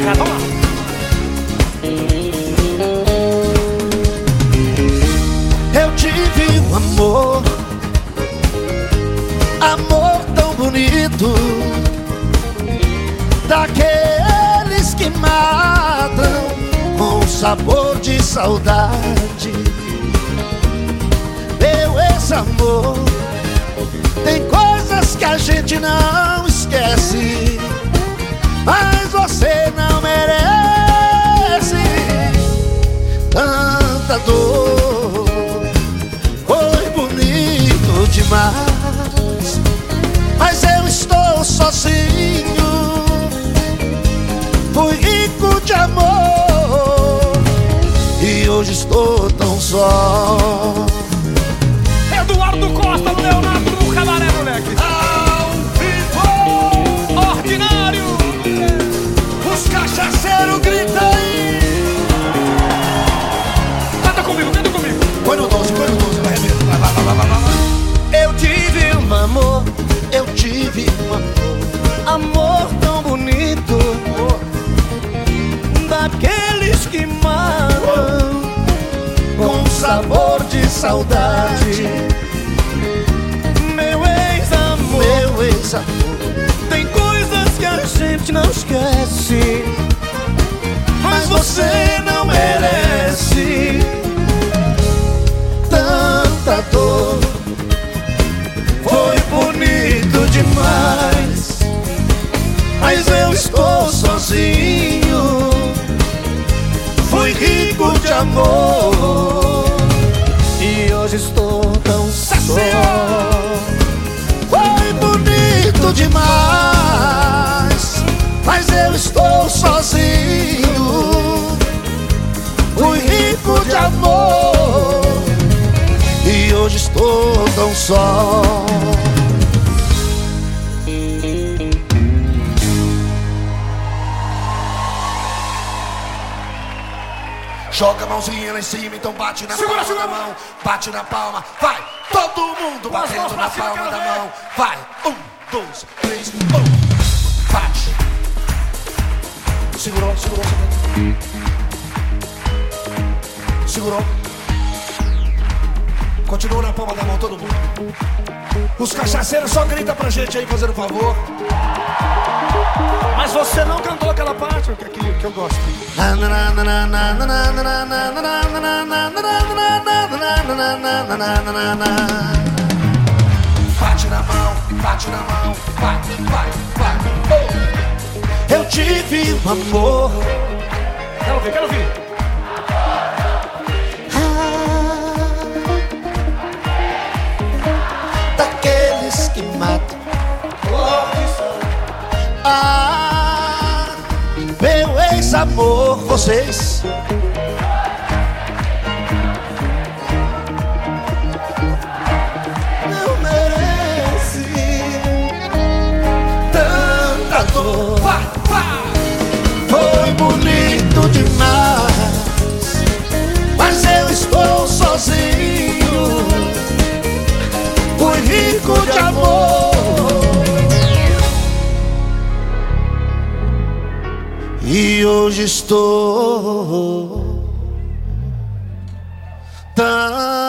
vamos lá. Eu tive um amor, amor tão bonito, daqueles que matam com sabor de saudade. Meu ex-amor tão só. Eduardo Costa Leonardo saudade. Meu ex-amor, Meu ex-amor, tem coisas que a gente não esquece. mas você não e hoje estou tão só. Joga a mãozinha lá em cima, então bate na Segura, palma segura. da mão, bate na palma, vai! Todo mundo batendo pra na palma da ver. mão, vai! Um, dois, três, um, bate! Segurou, segurou, segurou. Segurou. Continua na palma da mão, todo mundo. Os cachaceiros só grita pra gente aí, fazendo favor. Mas você não cantou aquela parte que, que, que eu gosto. Bate na mão, bate na mão, vai, vai, vai. Eu tive um amor Quero ver, quero ver. Meu ex-amor, vocês. Não merece tanta dor. Foi bonito demais, E hoje estou tão